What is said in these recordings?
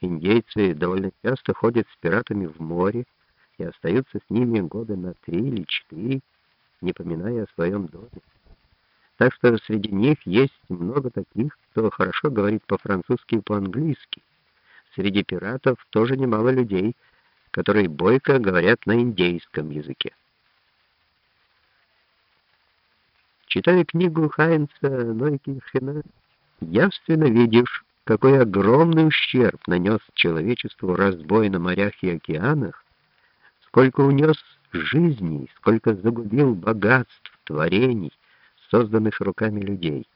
Индейцы довольно часто ходят с пиратами в море и остаются с ними года на три или четыре, не поминая о своем доме. Так что среди них есть много таких, кто хорошо говорит по-французски и по-английски. Среди пиратов тоже немало людей, которые бойко говорят на индейском языке. Читая книгу Хайнца Нойкинхена, явственно видишь, какой огромный ущерб нанес человечеству разбой на морях и океанах, сколько унес жизней, сколько загубил богатств, творений, созданных руками людей.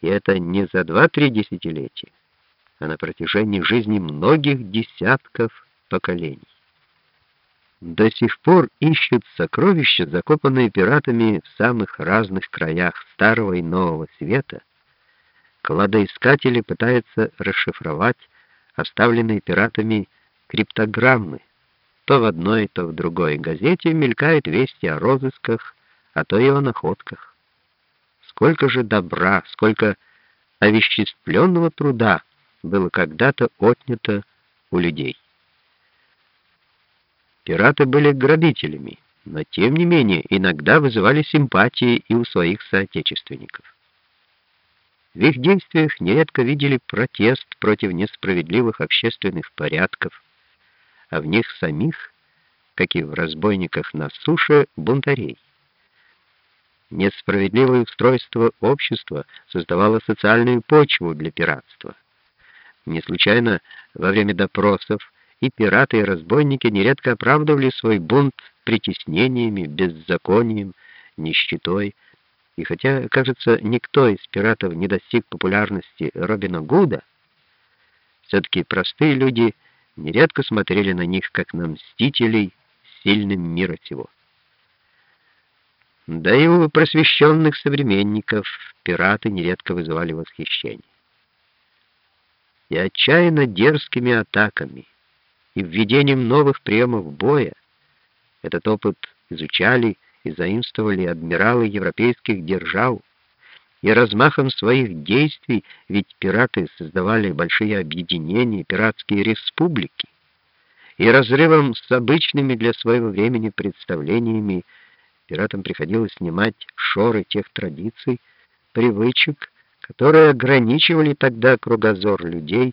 И это не за два-три десятилетия, а на протяжении жизни многих десятков поколений. До сих пор ищут сокровища, закопанные пиратами в самых разных краях Старого и Нового Света. Кладоискатели пытаются расшифровать оставленные пиратами криптограммы. То в одной, то в другой газете мелькают вести о розысках, а то и о находках. Сколько же добра, сколько овеществленного труда было когда-то отнято у людей. Пираты были грабителями, но тем не менее иногда вызывали симпатии и у своих соотечественников. В их действиях нередко видели протест против несправедливых общественных порядков, а в них самих, как и в разбойниках на суше, бунтарей. Несправедливое устройство общества создавало социальную почву для пиратства. Не случайно во время допросов и пираты, и разбойники нередко оправдывали свой бунт притеснениями, беззаконием, нищетой. И хотя, кажется, никто из пиратов не достиг популярности Робина Гуда, все-таки простые люди нередко смотрели на них как на мстителей сильным мира сего. Да и у просвещенных современников пираты нередко вызывали восхищение. И отчаянно дерзкими атаками, и введением новых приемов боя этот опыт изучали и заимствовали адмиралы европейских держав, и размахом своих действий, ведь пираты создавали большие объединения, пиратские республики, и разрывом с обычными для своего времени представлениями Пиратам приходилось снимать шоры тех традиций, привычек, которые ограничивали тогда кругозор людей,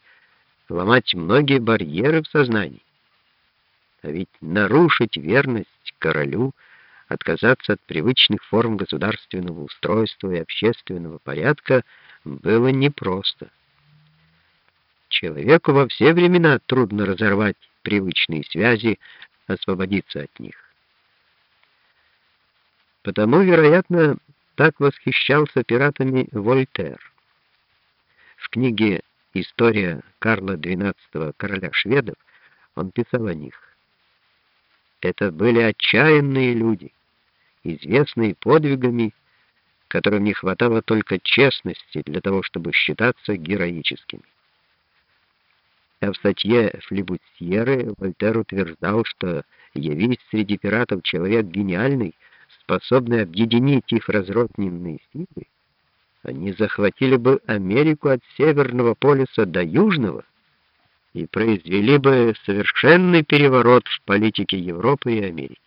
ломать многие барьеры в сознании. А ведь нарушить верность королю, отказаться от привычных форм государственного устройства и общественного порядка было непросто. Человеку во все времена трудно разорвать привычные связи, освободиться от них. Потому, вероятно, так восхищался пиратами Вольтер. В книге «История Карла XII, короля шведов» он писал о них. Это были отчаянные люди, известные подвигами, которым не хватало только честности для того, чтобы считаться героическими. А в статье Флибутьеры Вольтер утверждал, что явись среди пиратов человек гениальный, способные объединить их разрозненные силы, они захватили бы Америку от Северного полюса до Южного и произвели бы совершенный переворот в политике Европы и Америки.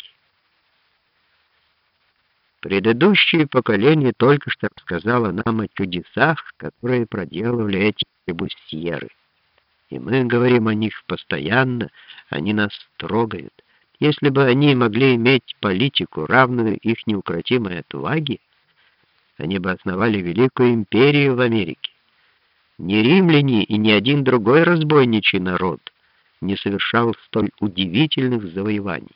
Предыдущее поколение только что рассказало нам о чудесах, которые проделывали эти бустьеры. И мы говорим о них постоянно, они нас трогают. Если бы они могли иметь политику, равную их неукротимой отваге, они бы основали великую империю в Америке. Ни римляне и ни один другой разбойничий народ не совершал столь удивительных завоеваний.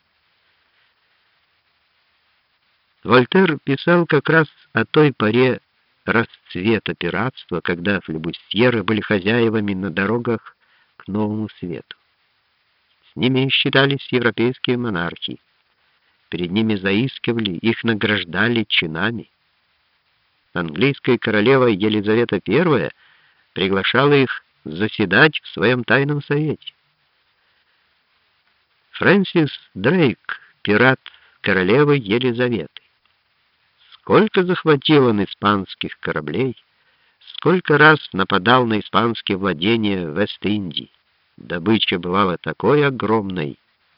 Вольтер писал как раз о той поре расцвета пиратства, когда флебустьеры были хозяевами на дорогах к новому свету. С ними считались европейские монархи. Перед ними заискивали, их награждали чинами. Английская королева Елизавета I приглашала их заседать в своем тайном совете. Фрэнсис Дрейк, пират королевы Елизаветы. Сколько захватил он испанских кораблей, сколько раз нападал на испанские владения Вест-Индии. Добыча бывала такой огромной,